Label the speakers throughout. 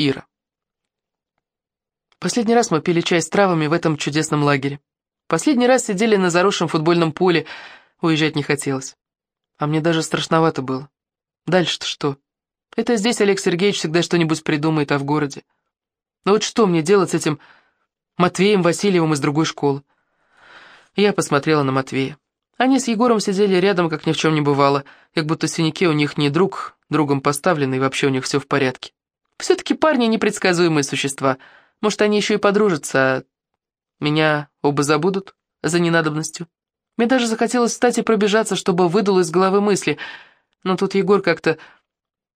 Speaker 1: Ира. Последний раз мы пили чай с травами в этом чудесном лагере. Последний раз сидели на заросшем футбольном поле, уезжать не хотелось. А мне даже страшновато было. Дальше-то что? Это здесь Олег Сергеевич всегда что-нибудь придумает, а в городе. Но вот что мне делать с этим Матвеем Васильевым из другой школы? Я посмотрела на Матвея. Они с Егором сидели рядом, как ни в чем не бывало, как будто синяки у них не друг, другом поставлены, и вообще у них все в порядке. Все-таки парни непредсказуемые существа. Может, они еще и подружатся, а меня оба забудут за ненадобностью. Мне даже захотелось встать и пробежаться, чтобы выдул из головы мысли. Но тут Егор как-то,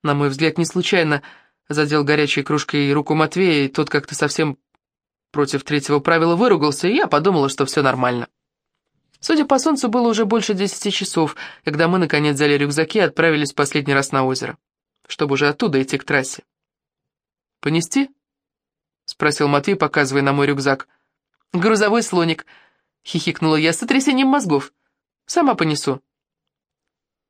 Speaker 1: на мой взгляд, не случайно задел горячей кружкой руку Матвея, и тот как-то совсем против третьего правила выругался, и я подумала, что все нормально. Судя по солнцу, было уже больше десяти часов, когда мы, наконец, взяли рюкзаки и отправились в последний раз на озеро, чтобы уже оттуда идти к трассе. «Понести?» — спросил Матвей, показывая на мой рюкзак. «Грузовой слоник», — хихикнула я, — «с сотрясением мозгов. Сама понесу».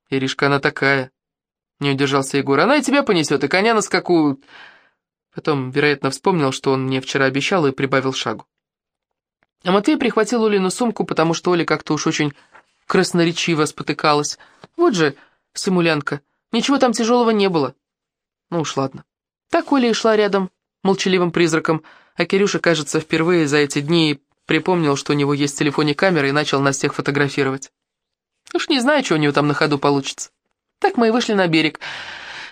Speaker 1: «Иришка, она такая», — не удержался Егор. «Она и тебя понесет, и коня на скаку...» Потом, вероятно, вспомнил, что он мне вчера обещал, и прибавил шагу. А Матвей прихватил Олину сумку, потому что Оля как-то уж очень красноречиво спотыкалась. Вот же симулянка, ничего там тяжелого не было. Ну уж ладно. Так Оля и шла рядом, молчаливым призраком, а Кирюша, кажется, впервые за эти дни припомнил, что у него есть в телефоне камера, и начал нас всех фотографировать. Уж не знаю, что у него там на ходу получится. Так мы и вышли на берег,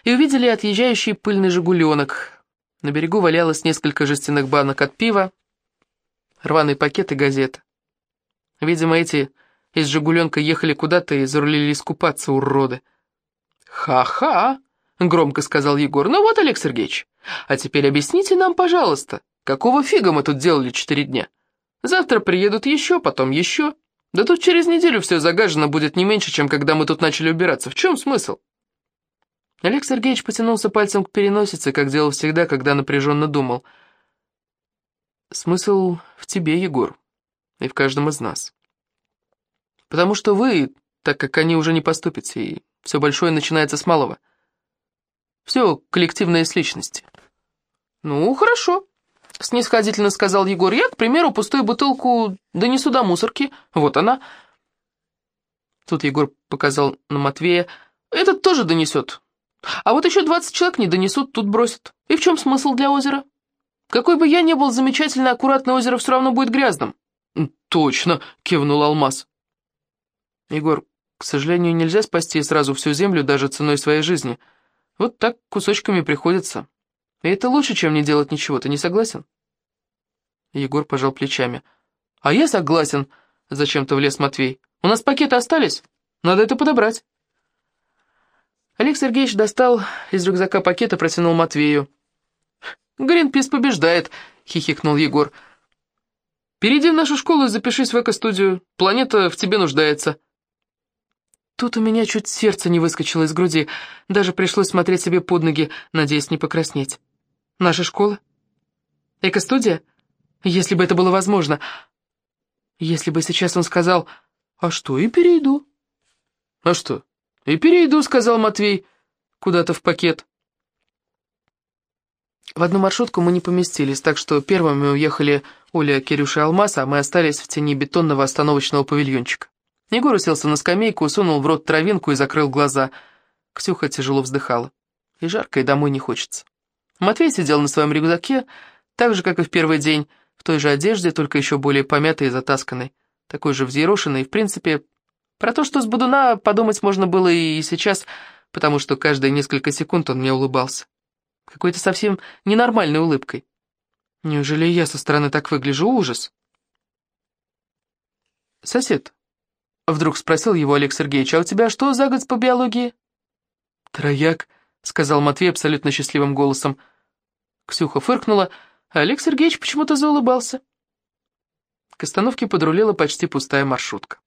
Speaker 1: и увидели отъезжающий пыльный «Жигуленок». На берегу валялось несколько жестяных банок от пива, рваный пакет и газета. Видимо, эти из «Жигуленка» ехали куда-то и зарулили искупаться, уроды. «Ха-ха!» — громко сказал Егор. «Ну вот, Олег Сергеевич, а теперь объясните нам, пожалуйста, какого фига мы тут делали четыре дня? Завтра приедут еще, потом еще. Да тут через неделю все загажено будет не меньше, чем когда мы тут начали убираться. В чем смысл?» Олег Сергеевич потянулся пальцем к переносице, как делал всегда, когда напряженно думал — Смысл в тебе, Егор, и в каждом из нас. Потому что вы, так как они уже не поступите, и все большое начинается с малого. Все коллективное с личности. Ну, хорошо, снисходительно сказал Егор. Я, к примеру, пустую бутылку донесу до мусорки. Вот она. Тут Егор показал на Матвея. Этот тоже донесет. А вот еще двадцать человек не донесут, тут бросят. И в чем смысл для озера? Какой бы я ни был, замечательно аккуратное озеро все равно будет грязным». «Точно!» — кивнул Алмаз. «Егор, к сожалению, нельзя спасти сразу всю землю даже ценой своей жизни. Вот так кусочками приходится. И это лучше, чем не делать ничего, ты не согласен?» Егор пожал плечами. «А я согласен!» — зачем-то влез Матвей. «У нас пакеты остались? Надо это подобрать». Олег Сергеевич достал из рюкзака пакет и протянул Матвею. «Гринпис побеждает», — хихикнул Егор. «Перейди в нашу школу и запишись в эко-студию. Планета в тебе нуждается». Тут у меня чуть сердце не выскочило из груди. Даже пришлось смотреть себе под ноги, надеясь не покраснеть. «Наша школа? Эко-студия? Если бы это было возможно. Если бы сейчас он сказал, «А что, и перейду». «А что, и перейду», — сказал Матвей, куда-то в пакет. В одну маршрутку мы не поместились, так что первыми уехали Оля, Кирюша и Алмаз, а мы остались в тени бетонного остановочного павильончика. Егор уселся на скамейку, сунул в рот травинку и закрыл глаза. Ксюха тяжело вздыхала. И жарко, и домой не хочется. Матвей сидел на своем рюкзаке, так же, как и в первый день, в той же одежде, только еще более помятой и затасканной, такой же взъерошенной, в принципе, про то, что с Будуна подумать можно было и сейчас, потому что каждые несколько секунд он мне улыбался какой-то совсем ненормальной улыбкой. Неужели я со стороны так выгляжу? Ужас. «Сосед», — вдруг спросил его Олег Сергеевич, «а у тебя что за год по биологии?» «Трояк», — сказал Матвей абсолютно счастливым голосом. Ксюха фыркнула, а Олег Сергеевич почему-то заулыбался. К остановке подрулила почти пустая маршрутка.